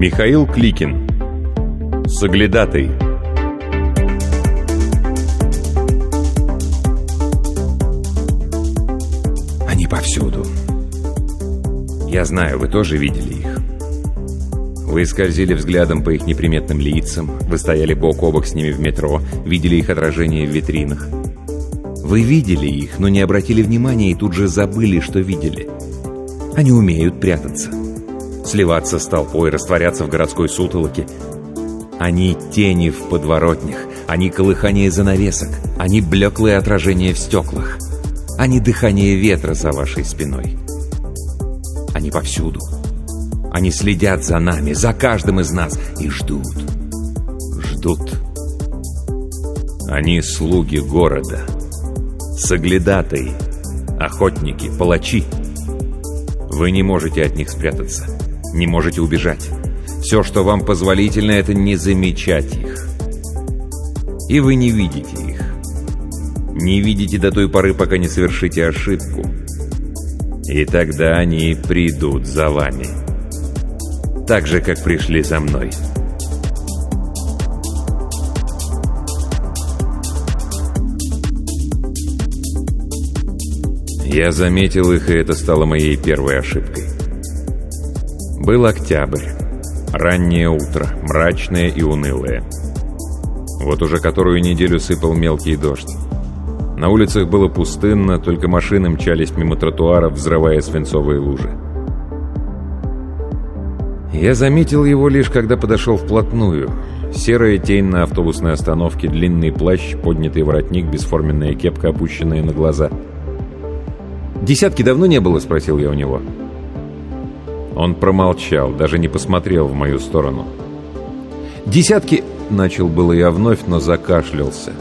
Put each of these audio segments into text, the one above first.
Михаил Кликин Соглядатый Они повсюду. Я знаю, вы тоже видели их. Вы скользили взглядом по их неприметным лицам, вы стояли бок о бок с ними в метро, видели их отражение в витринах. Вы видели их, но не обратили внимания и тут же забыли, что видели. Они умеют прятаться сливаться с толпой, растворяться в городской сутолоке. Они тени в подворотнях, они колыхание занавесок, они блеклые отражения в стеклах, они дыхание ветра за вашей спиной. Они повсюду. Они следят за нами, за каждым из нас и ждут. Ждут. Они слуги города, соглядатые, охотники, палачи. Вы не можете от них спрятаться. Не можете убежать. Все, что вам позволительно, это не замечать их. И вы не видите их. Не видите до той поры, пока не совершите ошибку. И тогда они придут за вами. Так же, как пришли за мной. Я заметил их, и это стало моей первой ошибкой. Был октябрь. Раннее утро, мрачное и унылое. Вот уже которую неделю сыпал мелкий дождь. На улицах было пустынно, только машины мчались мимо тротуаров, взрывая свинцовые лужи. Я заметил его лишь, когда подошел вплотную. Серая тень на автобусной остановке, длинный плащ, поднятый воротник, бесформенная кепка, опущенная на глаза. «Десятки давно не было?» — спросил я у него. Он промолчал, даже не посмотрел в мою сторону. «Десятки...» — начал было я вновь, но закашлялся.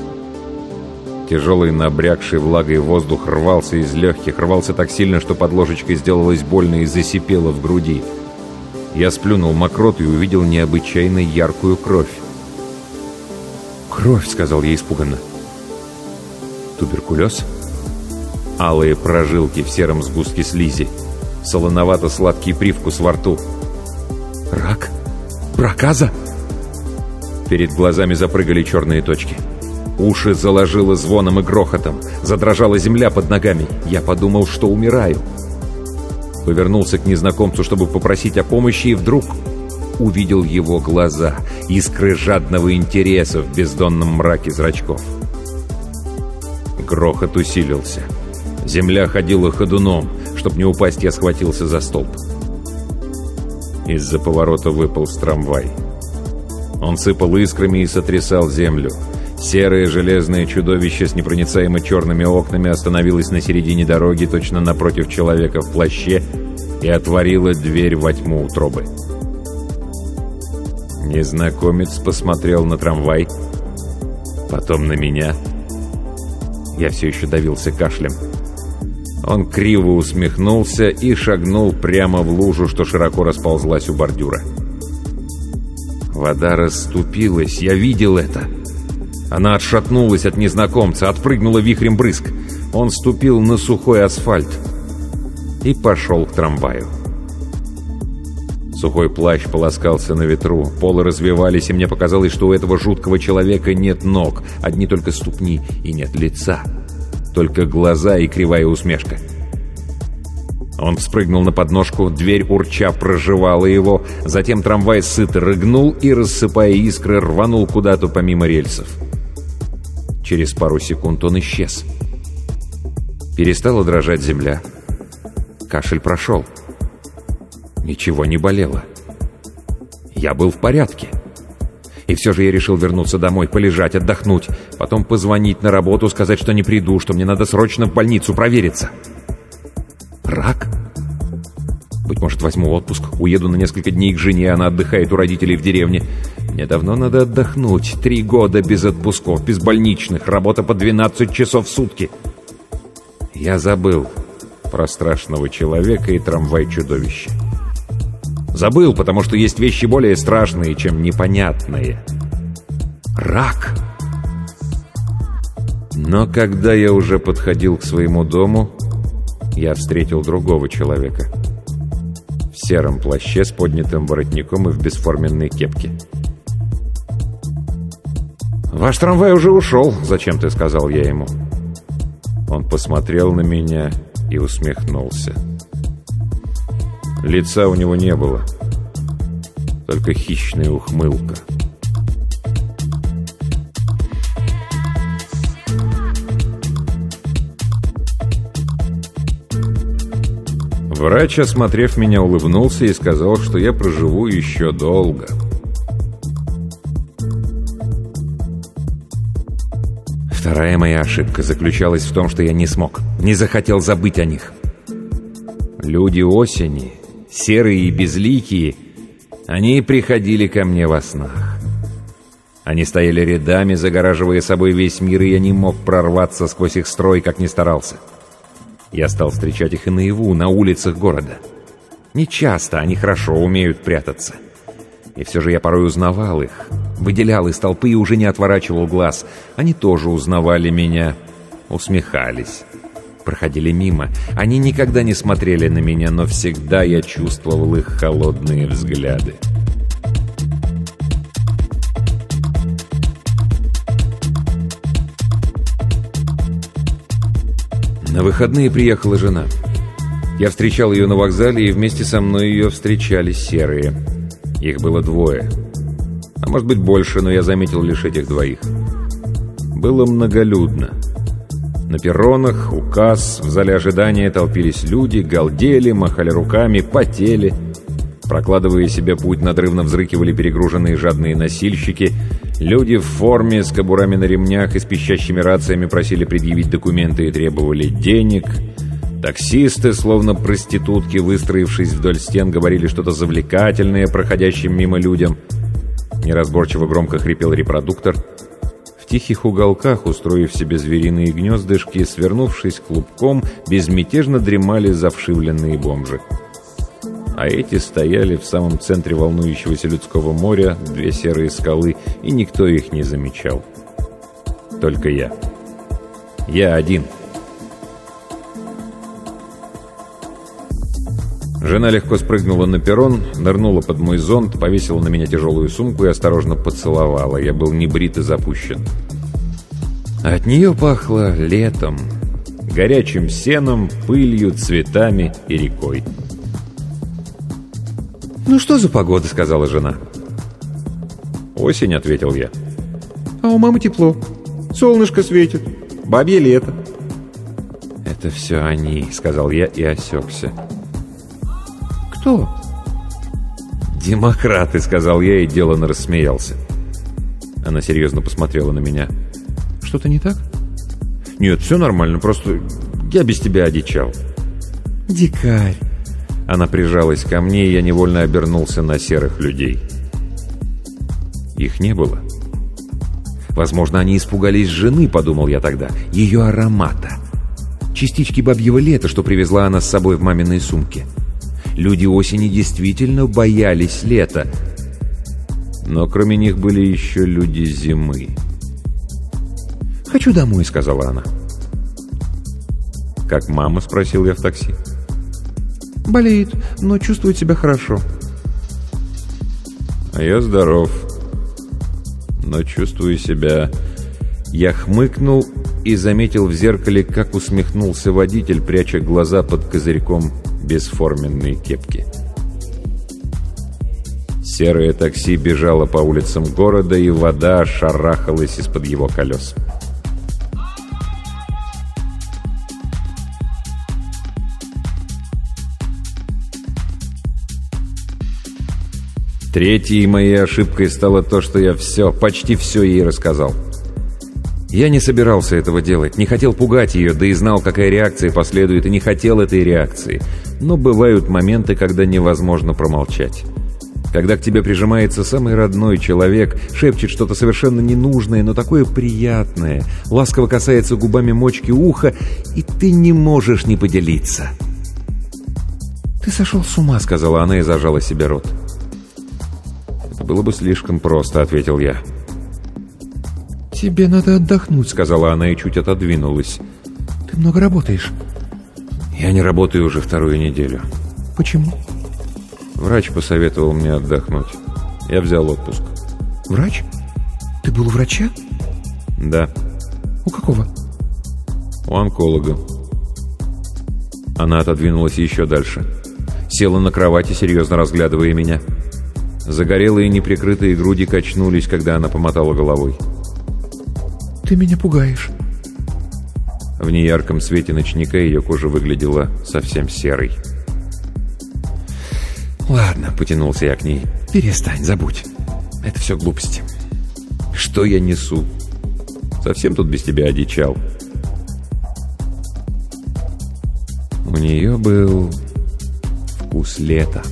Тяжелый, набрякший влагой воздух рвался из легких, рвался так сильно, что под ложечкой сделалось больно и засипело в груди. Я сплюнул мокроту и увидел необычайно яркую кровь. «Кровь!» — сказал я испуганно. «Туберкулез?» Алые прожилки в сером сгустке слизи солоновато-сладкий привкус во рту. «Рак? Проказа?» Перед глазами запрыгали черные точки. Уши заложило звоном и грохотом. Задрожала земля под ногами. Я подумал, что умираю. Повернулся к незнакомцу, чтобы попросить о помощи, и вдруг увидел его глаза, искры жадного интереса в бездонном мраке зрачков. Грохот усилился. Земля ходила ходуном. Чтобы не упасть, я схватился за столб. Из-за поворота выпал трамвай. Он сыпал искрами и сотрясал землю. Серое железное чудовище с непроницаемо черными окнами остановилось на середине дороги, точно напротив человека в плаще, и отворило дверь во тьму утробы. Незнакомец посмотрел на трамвай, потом на меня. Я все еще давился кашлем. Он криво усмехнулся и шагнул прямо в лужу, что широко расползлась у бордюра. Вода расступилась, я видел это. Она отшатнулась от незнакомца, отпрыгнула вихрем брызг. Он ступил на сухой асфальт и пошел к трамваю. Сухой плащ полоскался на ветру, полы развивались, и мне показалось, что у этого жуткого человека нет ног, одни только ступни и нет лица только глаза и кривая усмешка. Он вспрыгнул на подножку, дверь урча проживала его, затем трамвай сыто рыгнул и, рассыпая искры, рванул куда-то помимо рельсов. Через пару секунд он исчез. Перестала дрожать земля. Кашель прошел. Ничего не болело. Я был в порядке. И все же я решил вернуться домой, полежать, отдохнуть, потом позвонить на работу, сказать, что не приду, что мне надо срочно в больницу провериться. Рак? Быть может, возьму отпуск, уеду на несколько дней к жене, она отдыхает у родителей в деревне. Мне давно надо отдохнуть. Три года без отпусков, без больничных, работа по 12 часов в сутки. Я забыл про страшного человека и трамвай-чудовище. Забыл, потому что есть вещи более страшные, чем непонятные. Рак. Но когда я уже подходил к своему дому, я встретил другого человека. В сером плаще с поднятым воротником и в бесформенной кепке. «Ваш трамвай уже ушел», — зачем ты сказал я ему. Он посмотрел на меня и усмехнулся. Лица у него не было, только хищная ухмылка. Врач, осмотрев меня, улыбнулся и сказал, что я проживу еще долго. Вторая моя ошибка заключалась в том, что я не смог, не захотел забыть о них. Люди осени, серые и безликие, они приходили ко мне во снах. Они стояли рядами, загораживая собой весь мир, и я не мог прорваться сквозь их строй, как ни старался. Я стал встречать их и наяву, на улицах города. Не часто они хорошо умеют прятаться. И все же я порой узнавал их, выделял из толпы и уже не отворачивал глаз. Они тоже узнавали меня, усмехались проходили мимо. Они никогда не смотрели на меня, но всегда я чувствовал их холодные взгляды. На выходные приехала жена. Я встречал ее на вокзале, и вместе со мной ее встречали серые. Их было двое. А может быть больше, но я заметил лишь этих двоих. Было многолюдно. На перронах, у касс, в зале ожидания толпились люди, галдели, махали руками, потели. Прокладывая себе путь, надрывно взрыкивали перегруженные жадные носильщики. Люди в форме, с кобурами на ремнях и с пищащими рациями просили предъявить документы и требовали денег. Таксисты, словно проститутки, выстроившись вдоль стен, говорили что-то завлекательное проходящим мимо людям. Неразборчиво громко хрипел репродуктор — тихих уголках, устроив себе звериные гнездышки, свернувшись клубком, безмятежно дремали завшивленные бомжи. А эти стояли в самом центре волнующегося людского моря, две серые скалы, и никто их не замечал. Только я. Я один. Жена легко спрыгнула на перрон, нырнула под мой зонт, повесила на меня тяжелую сумку и осторожно поцеловала. Я был небрит и запущен. От нее пахло летом, горячим сеном, пылью, цветами и рекой. «Ну что за погода?» — сказала жена. «Осень», — ответил я. «А у мамы тепло. Солнышко светит. Бабье лето». «Это все они», — сказал я и осекся. «Кто?» «Демократы», — сказал я и деланно рассмеялся. Она серьезно посмотрела на меня. «Что-то не так?» «Нет, все нормально, просто я без тебя одичал». «Дикарь!» Она прижалась ко мне, и я невольно обернулся на серых людей. Их не было. Возможно, они испугались жены, подумал я тогда, ее аромата. Частички бабьего лета, что привезла она с собой в маминой сумке. Люди осени действительно боялись лета. Но кроме них были еще люди зимы. «Хочу домой», — сказала она. «Как мама?» — спросил я в такси. «Болеет, но чувствует себя хорошо». «А я здоров, но чувствую себя...» Я хмыкнул и заметил в зеркале, как усмехнулся водитель, пряча глаза под козырьком бесформенной кепки. Серое такси бежало по улицам города, и вода шарахалась из-под его колес. Третьей моей ошибкой стало то, что я все, почти все ей рассказал. Я не собирался этого делать, не хотел пугать ее, да и знал, какая реакция последует, и не хотел этой реакции. Но бывают моменты, когда невозможно промолчать. Когда к тебе прижимается самый родной человек, шепчет что-то совершенно ненужное, но такое приятное, ласково касается губами мочки уха, и ты не можешь не поделиться. «Ты сошел с ума», — сказала она и зажала себе рот. «Это было бы слишком просто», — ответил я. «Тебе надо отдохнуть», — сказала она и чуть отодвинулась. «Ты много работаешь». «Я не работаю уже вторую неделю». «Почему?» Врач посоветовал мне отдохнуть. Я взял отпуск. Врач? Ты был у врача? Да. У какого? У онколога. Она отодвинулась еще дальше. Села на кровати, серьезно разглядывая меня. Загорелые неприкрытые груди качнулись, когда она помотала головой. «Ты меня пугаешь». В неярком свете ночника ее кожа выглядела совсем серой. «Ладно», — потянулся я к ней. «Перестань, забудь. Это все глупости. Что я несу? Совсем тут без тебя одичал». У нее был вкус лета.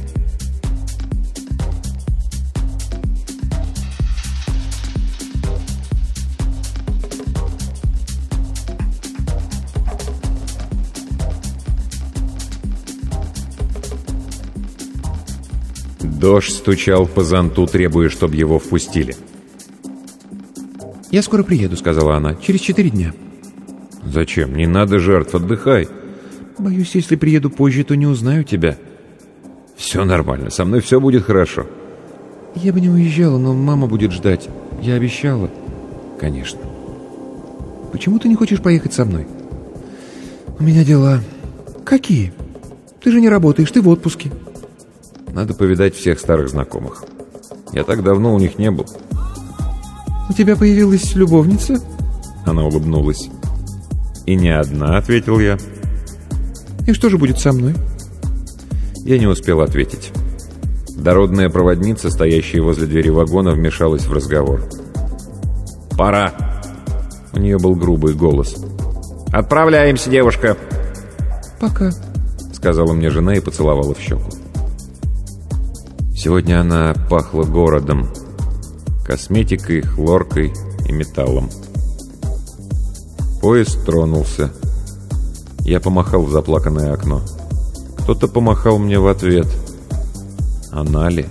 Дождь стучал по зонту, требуя, чтобы его впустили. «Я скоро приеду», — сказала она. «Через четыре дня». «Зачем? Не надо жертв, отдыхай». «Боюсь, если приеду позже, то не узнаю тебя». «Все нормально, со мной все будет хорошо». «Я бы не уезжала, но мама будет ждать. Я обещала». «Конечно». «Почему ты не хочешь поехать со мной?» «У меня дела». «Какие? Ты же не работаешь, ты в отпуске». Надо повидать всех старых знакомых. Я так давно у них не был. «У тебя появилась любовница?» Она улыбнулась. «И не одна», — ответил я. «И что же будет со мной?» Я не успел ответить. Дородная проводница, стоящая возле двери вагона, вмешалась в разговор. «Пора!» У нее был грубый голос. «Отправляемся, девушка!» «Пока», — сказала мне жена и поцеловала в щеку. Сегодня она пахла городом, косметикой, хлоркой и металлом. Поезд тронулся. Я помахал в заплаканное окно. Кто-то помахал мне в ответ. Она ли?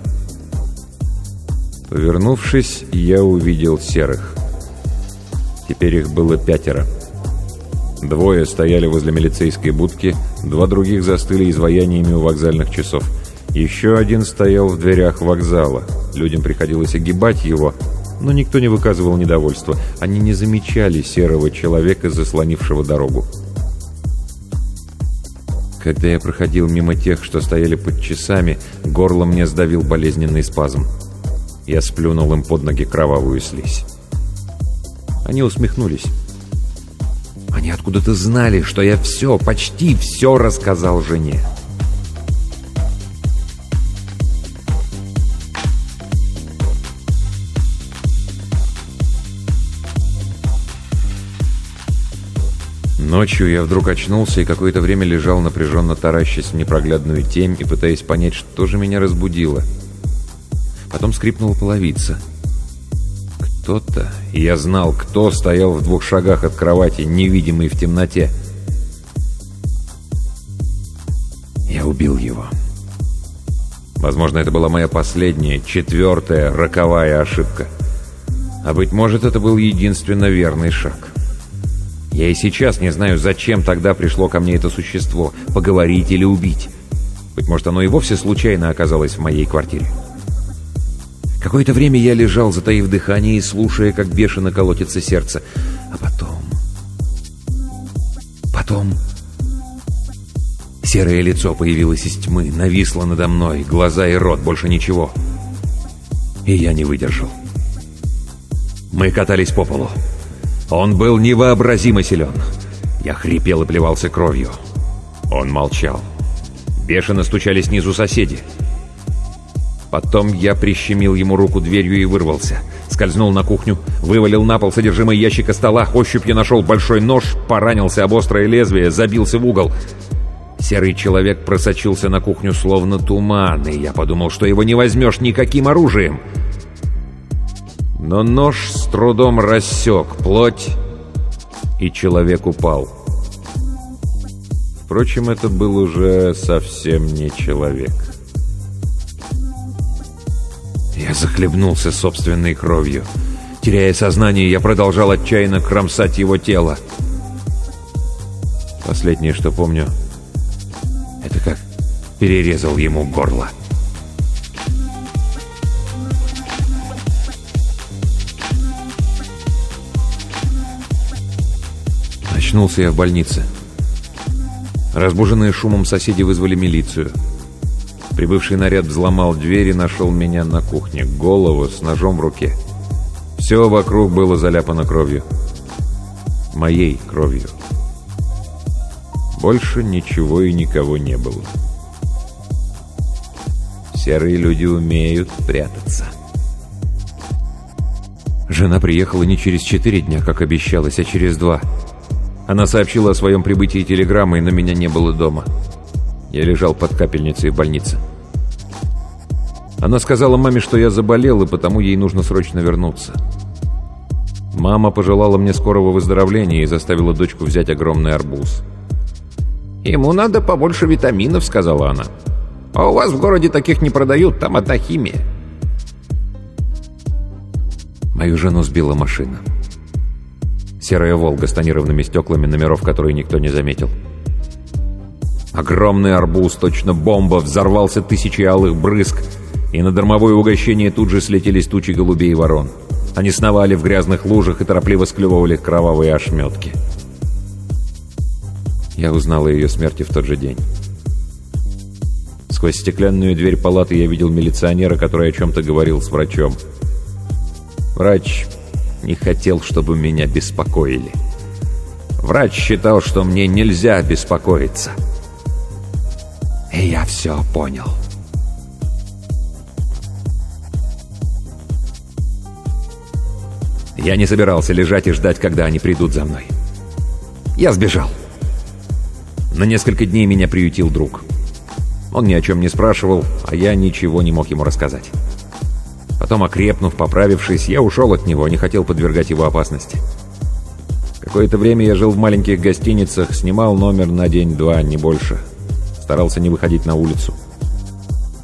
Повернувшись, я увидел серых. Теперь их было пятеро. Двое стояли возле милицейской будки, два других застыли изваяниями у вокзальных часов. Еще один стоял в дверях вокзала. Людям приходилось огибать его, но никто не выказывал недовольства. Они не замечали серого человека, заслонившего дорогу. Когда я проходил мимо тех, что стояли под часами, горло мне сдавил болезненный спазм. Я сплюнул им под ноги кровавую слизь. Они усмехнулись. Они откуда-то знали, что я все, почти все рассказал жене. Ночью я вдруг очнулся и какое-то время лежал напряженно таращась в непроглядную тень и пытаясь понять, что же меня разбудило. Потом скрипнула половица. Кто-то, я знал, кто стоял в двух шагах от кровати, невидимый в темноте. Я убил его. Возможно, это была моя последняя, четвертая, роковая ошибка. А быть может, это был единственно верный шаг. Я и сейчас не знаю, зачем тогда пришло ко мне это существо, поговорить или убить. Быть может, оно и вовсе случайно оказалось в моей квартире. Какое-то время я лежал, затаив дыхание и слушая, как бешено колотится сердце. А потом... Потом... Серое лицо появилось из тьмы, нависло надо мной, глаза и рот, больше ничего. И я не выдержал. Мы катались по полу. Он был невообразимо силен. Я хрипел и плевался кровью. Он молчал. Бешено стучали снизу соседи. Потом я прищемил ему руку дверью и вырвался. Скользнул на кухню, вывалил на пол содержимое ящика стола, ощупью нашел большой нож, поранился об острое лезвие, забился в угол. Серый человек просочился на кухню словно туман, и я подумал, что его не возьмешь никаким оружием. Но нож с трудом рассек плоть, и человек упал. Впрочем, это был уже совсем не человек. Я захлебнулся собственной кровью. Теряя сознание, я продолжал отчаянно кромсать его тело. Последнее, что помню, это как перерезал ему горло. Очнулся я в больнице. Разбуженные шумом соседи вызвали милицию. Прибывший наряд взломал дверь и нашел меня на кухне, голову с ножом в руке. Все вокруг было заляпано кровью. Моей кровью. Больше ничего и никого не было. Серые люди умеют прятаться. Жена приехала не через четыре дня, как обещалось, а через два. Она сообщила о своем прибытии телеграммой, но меня не было дома. Я лежал под капельницей в больнице. Она сказала маме, что я заболел, и потому ей нужно срочно вернуться. Мама пожелала мне скорого выздоровления и заставила дочку взять огромный арбуз. «Ему надо побольше витаминов», — сказала она. «А у вас в городе таких не продают, там одна химия». Мою жену сбила машина. Серая «Волга» с тонированными стеклами, номеров которой никто не заметил. Огромный арбуз, точно бомба, взорвался тысячи алых брызг, и на дармовое угощение тут же слетелись тучи голубей и ворон. Они сновали в грязных лужах и торопливо склевывали кровавые ошметки. Я узнал о ее смерти в тот же день. Сквозь стеклянную дверь палаты я видел милиционера, который о чем-то говорил с врачом. Врач не хотел, чтобы меня беспокоили. Врач считал, что мне нельзя беспокоиться. И я все понял. Я не собирался лежать и ждать, когда они придут за мной. Я сбежал. На несколько дней меня приютил друг. Он ни о чем не спрашивал, а я ничего не мог ему рассказать. Потом, окрепнув, поправившись, я ушел от него, не хотел подвергать его опасности. Какое-то время я жил в маленьких гостиницах, снимал номер на день-два, не больше. Старался не выходить на улицу.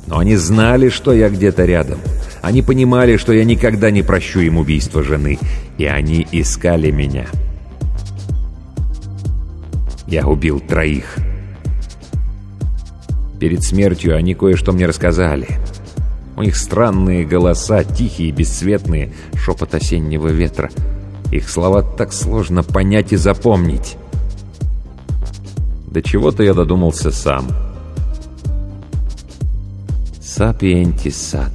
Но они знали, что я где-то рядом. Они понимали, что я никогда не прощу им убийство жены. И они искали меня. Я убил троих. Перед смертью они кое-что мне рассказали. У них странные голоса, тихие, бесцветные, шепот осеннего ветра. Их слова так сложно понять и запомнить. До чего-то я додумался сам. Сапиенти сад.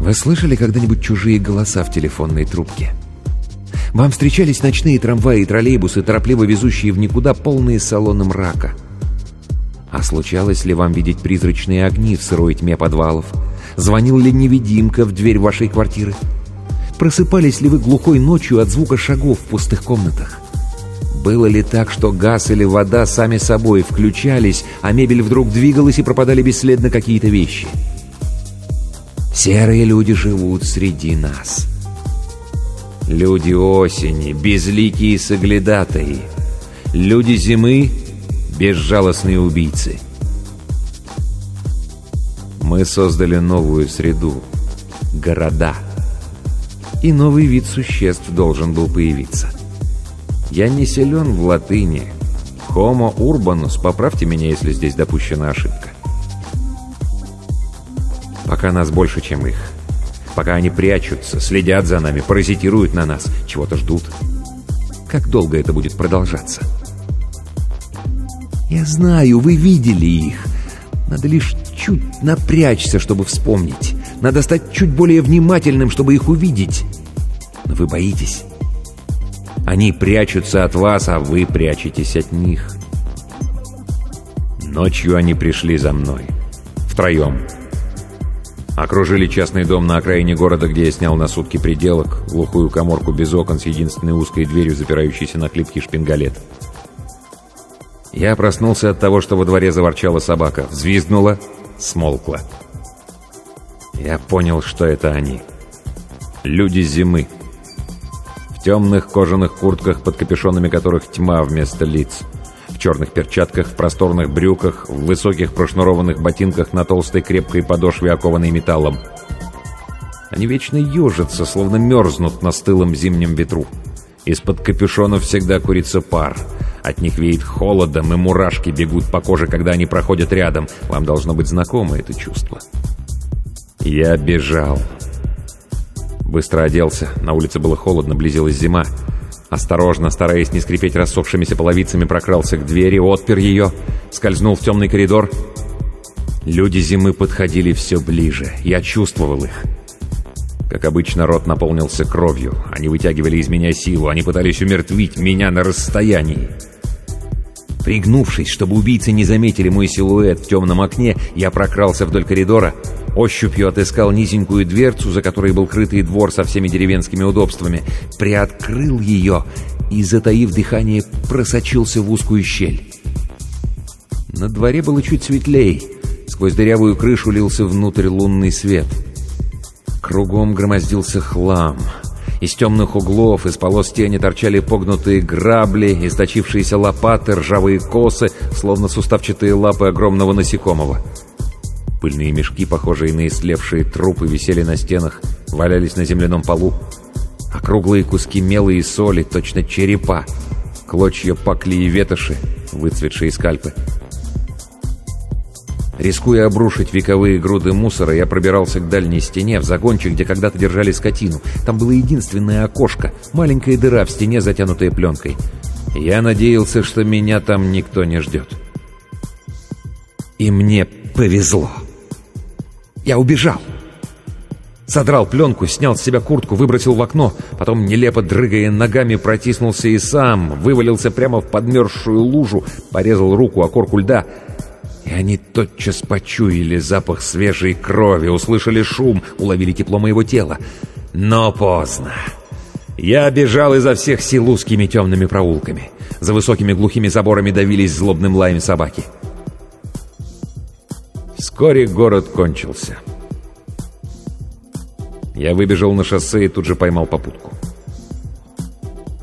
Вы слышали когда-нибудь чужие голоса в телефонной трубке? Вам встречались ночные трамваи и троллейбусы, торопливо везущие в никуда полные салоны мрака. А случалось ли вам видеть призрачные огни в сырой тьме подвалов? Звонил ли невидимка в дверь вашей квартиры? Просыпались ли вы глухой ночью от звука шагов в пустых комнатах? Было ли так, что газ или вода сами собой включались, а мебель вдруг двигалась и пропадали бесследно какие-то вещи? Серые люди живут среди нас. Люди осени, безликие соглядатаи. Люди зимы, безжалостные убийцы. Мы создали новую среду — города. И новый вид существ должен был появиться. Я не силен в латыни. Homo urbanus, поправьте меня, если здесь допущена ошибка. Пока нас больше, чем их. Пока они прячутся, следят за нами, паразитируют на нас, чего-то ждут. Как долго это будет продолжаться? — Я знаю, вы видели их. Надо лишь чуть напрячься, чтобы вспомнить. Надо стать чуть более внимательным, чтобы их увидеть. Но вы боитесь. Они прячутся от вас, а вы прячетесь от них. Ночью они пришли за мной. Втроем. Окружили частный дом на окраине города, где я снял на сутки пределок, глухую коморку без окон с единственной узкой дверью, запирающейся на хлипкий шпингалет. Я проснулся от того, что во дворе заворчала собака, взвизгнула, смолкла. Я понял, что это они. Люди зимы. В темных кожаных куртках, под капюшонами которых тьма вместо лиц черных перчатках, в просторных брюках, в высоких прошнурованных ботинках на толстой крепкой подошве, окованной металлом. Они вечно ежатся, словно мерзнут на стылом зимнем ветру. Из-под капюшонов всегда курится пар. От них веет холодом, и мурашки бегут по коже, когда они проходят рядом. Вам должно быть знакомо это чувство. Я бежал. Быстро оделся. На улице было холодно, близилась зима. Осторожно, стараясь не скрипеть рассохшимися половицами, прокрался к двери, отпер ее, скользнул в темный коридор. Люди зимы подходили все ближе. Я чувствовал их. Как обычно, рот наполнился кровью. Они вытягивали из меня силу, они пытались умертвить меня на расстоянии. Пригнувшись, чтобы убийцы не заметили мой силуэт в темном окне, я прокрался вдоль коридора, ощупью отыскал низенькую дверцу, за которой был крытый двор со всеми деревенскими удобствами, приоткрыл ее и, затаив дыхание, просочился в узкую щель. На дворе было чуть светлей. Сквозь дырявую крышу лился внутрь лунный свет. Кругом громоздился хлам — из темных углов, из полос тени торчали погнутые грабли, источившиеся лопаты, ржавые косы, словно суставчатые лапы огромного насекомого. Пыльные мешки, похожие на ислевшие трупы, висели на стенах, валялись на земляном полу. Округлые куски мела и соли, точно черепа, клочья пакли и ветоши, выцветшие скальпы. Рискуя обрушить вековые груды мусора, я пробирался к дальней стене, в загончик, где когда-то держали скотину. Там было единственное окошко, маленькая дыра в стене, затянутая пленкой. Я надеялся, что меня там никто не ждет. И мне повезло. Я убежал. Содрал пленку, снял с себя куртку, выбросил в окно, потом, нелепо дрыгая ногами, протиснулся и сам, вывалился прямо в подмерзшую лужу, порезал руку о корку льда — и они тотчас почуяли запах свежей крови, услышали шум, уловили тепло моего тела. Но поздно. Я бежал изо всех сил узкими темными проулками. За высокими глухими заборами давились злобным лаем собаки. Вскоре город кончился. Я выбежал на шоссе и тут же поймал попутку.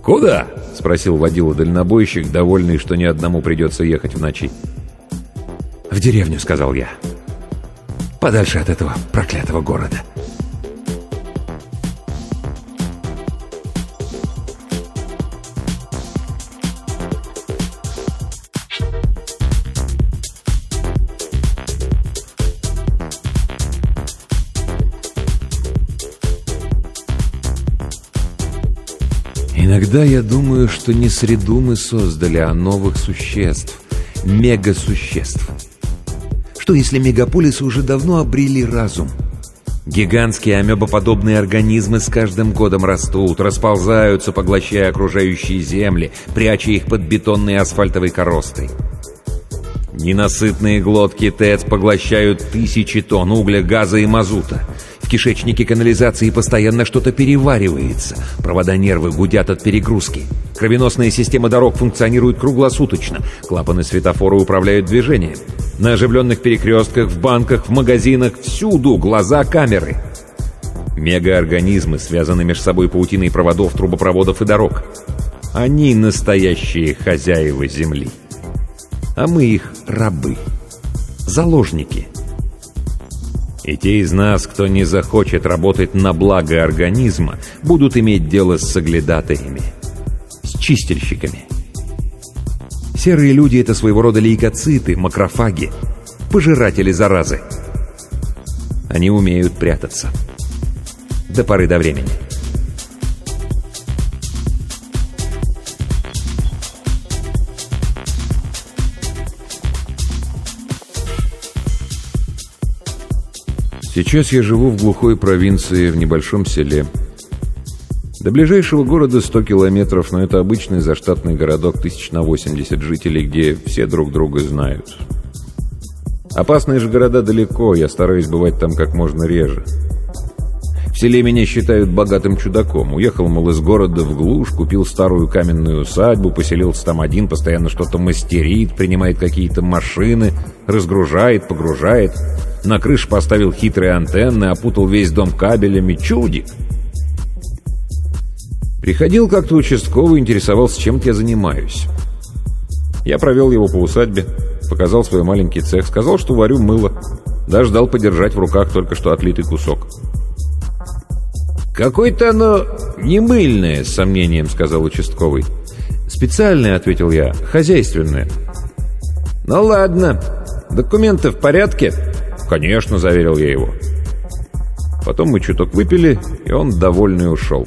«Куда?» — спросил водила-дальнобойщик, довольный, что ни одному придется ехать в ночи. «В деревню», — сказал я. «Подальше от этого проклятого города». Иногда я думаю, что не среду мы создали, а новых существ, мегасуществ. Что если мегаполисы уже давно обрели разум? Гигантские амебоподобные организмы с каждым годом растут, расползаются, поглощая окружающие земли, пряча их под бетонной асфальтовой коростой. Ненасытные глотки ТЭЦ поглощают тысячи тонн угля, газа и мазута. В кишечнике канализации постоянно что-то переваривается. Провода нервы гудят от перегрузки. Кровеносная система дорог функционирует круглосуточно. Клапаны светофора управляют движением. На оживленных перекрестках, в банках, в магазинах, всюду глаза камеры. Мегаорганизмы связаны между собой паутиной проводов, трубопроводов и дорог. Они настоящие хозяева Земли. А мы их рабы. Заложники. И те из нас, кто не захочет работать на благо организма, будут иметь дело с соглядатаями, чистильщиками. Серые люди — это своего рода лейкоциты, макрофаги, пожиратели заразы. Они умеют прятаться. До поры до времени. Сейчас я живу в глухой провинции, в небольшом селе — до ближайшего города 100 километров, но это обычный заштатный городок, тысяч на 80 жителей, где все друг друга знают. Опасные же города далеко, я стараюсь бывать там как можно реже. В селе меня считают богатым чудаком. Уехал, мол, из города в глушь, купил старую каменную усадьбу, поселился там один, постоянно что-то мастерит, принимает какие-то машины, разгружает, погружает. На крыше поставил хитрые антенны, опутал весь дом кабелями. Чудик! Приходил как-то участковый, интересовался, чем я занимаюсь. Я провел его по усадьбе, показал свой маленький цех, сказал, что варю мыло. Даже дал подержать в руках только что отлитый кусок. «Какое-то оно не мыльное», — с сомнением сказал участковый. «Специальное», — ответил я, — «хозяйственное». «Ну ладно. Документы в порядке?» «Конечно», — заверил я его. Потом мы чуток выпили, и он довольный ушел.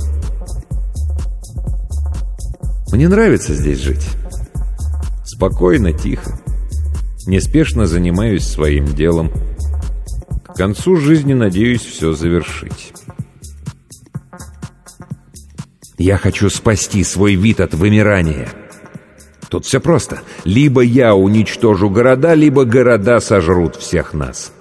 Мне нравится здесь жить. Спокойно, тихо. Неспешно занимаюсь своим делом. К концу жизни надеюсь все завершить. Я хочу спасти свой вид от вымирания. Тут все просто. Либо я уничтожу города, либо города сожрут всех нас.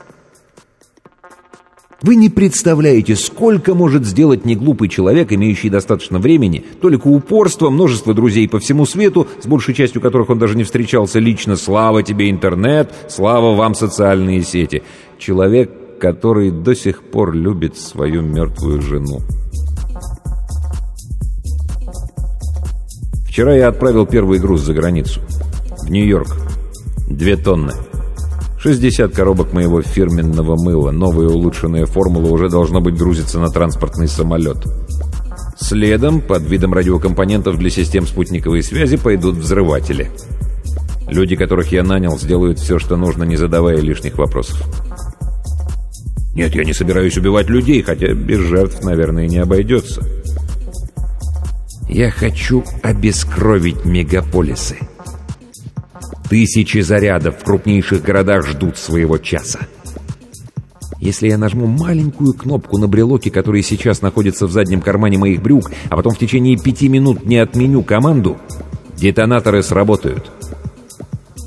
Вы не представляете, сколько может сделать неглупый человек, имеющий достаточно времени, только упорство, множество друзей по всему свету, с большей частью которых он даже не встречался лично. Слава тебе, интернет, слава вам, социальные сети. Человек, который до сих пор любит свою мертвую жену. Вчера я отправил первый груз за границу. В Нью-Йорк. Две тонны. 60 коробок моего фирменного мыла. Новая улучшенная формула уже должно быть грузиться на транспортный самолет. Следом, под видом радиокомпонентов для систем спутниковой связи, пойдут взрыватели. Люди, которых я нанял, сделают все, что нужно, не задавая лишних вопросов. Нет, я не собираюсь убивать людей, хотя без жертв, наверное, не обойдется. Я хочу обескровить мегаполисы. Тысячи зарядов в крупнейших городах ждут своего часа. Если я нажму маленькую кнопку на брелоке, который сейчас находится в заднем кармане моих брюк, а потом в течение пяти минут не отменю команду, детонаторы сработают.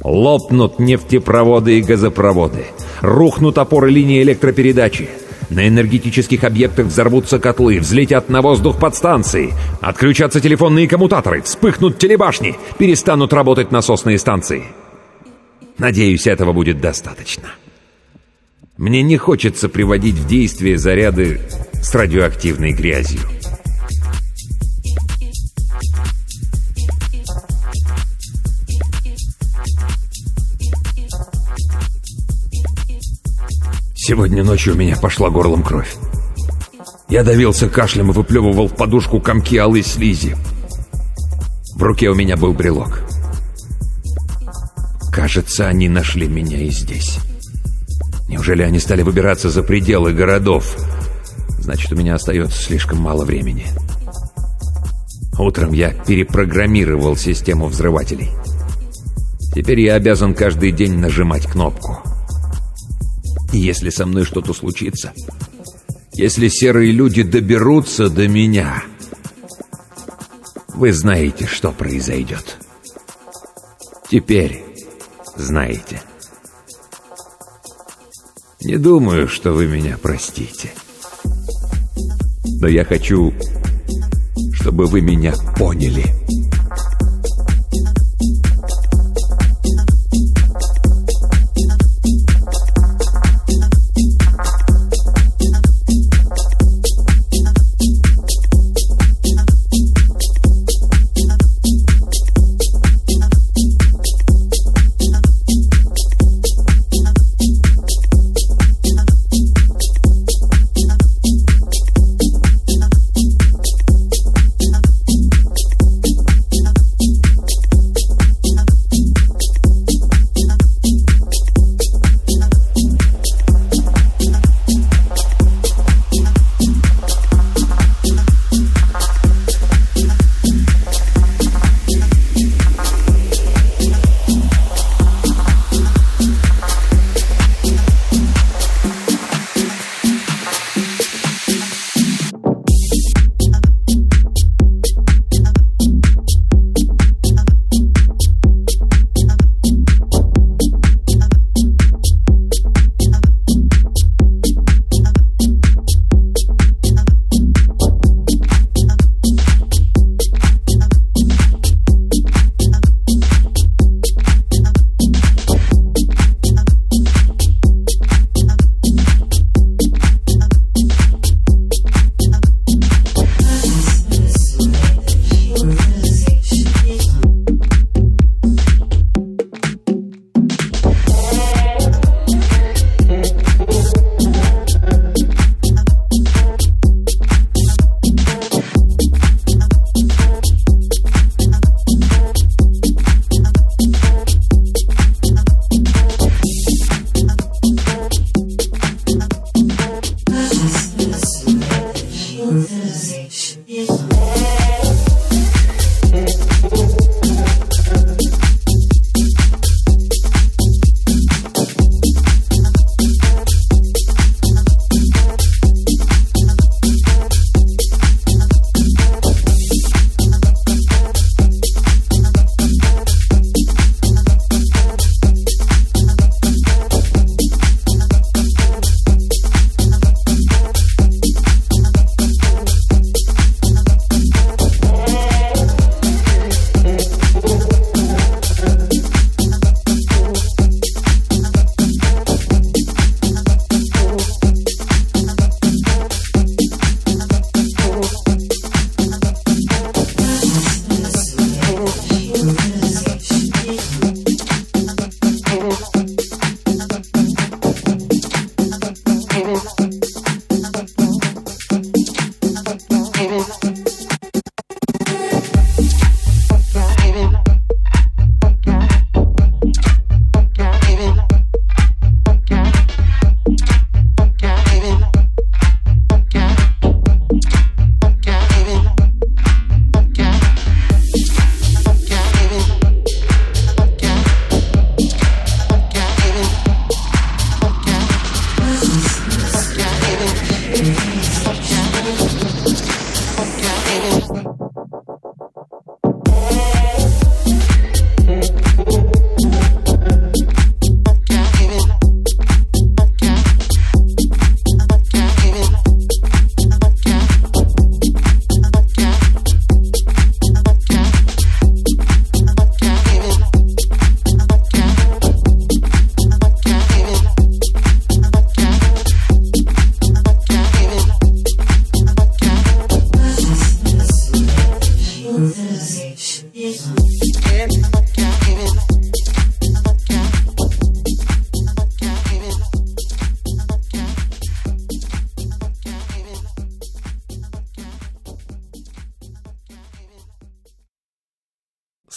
Лопнут нефтепроводы и газопроводы. Рухнут опоры линии электропередачи. На энергетических объектах взорвутся котлы, взлетят на воздух подстанции, отключатся телефонные коммутаторы, вспыхнут телебашни, перестанут работать насосные станции. Надеюсь, этого будет достаточно. Мне не хочется приводить в действие заряды с радиоактивной грязью. Сегодня ночью у меня пошла горлом кровь. Я давился кашлем и выплевывал в подушку комки алой слизи. В руке у меня был брелок. Кажется, они нашли меня и здесь. Неужели они стали выбираться за пределы городов? Значит, у меня остается слишком мало времени. Утром я перепрограммировал систему взрывателей. Теперь я обязан каждый день нажимать кнопку. Если со мной что-то случится, если серые люди доберутся до меня, вы знаете, что произойдет. Теперь знаете. Не думаю, что вы меня простите. Но я хочу, чтобы вы меня поняли.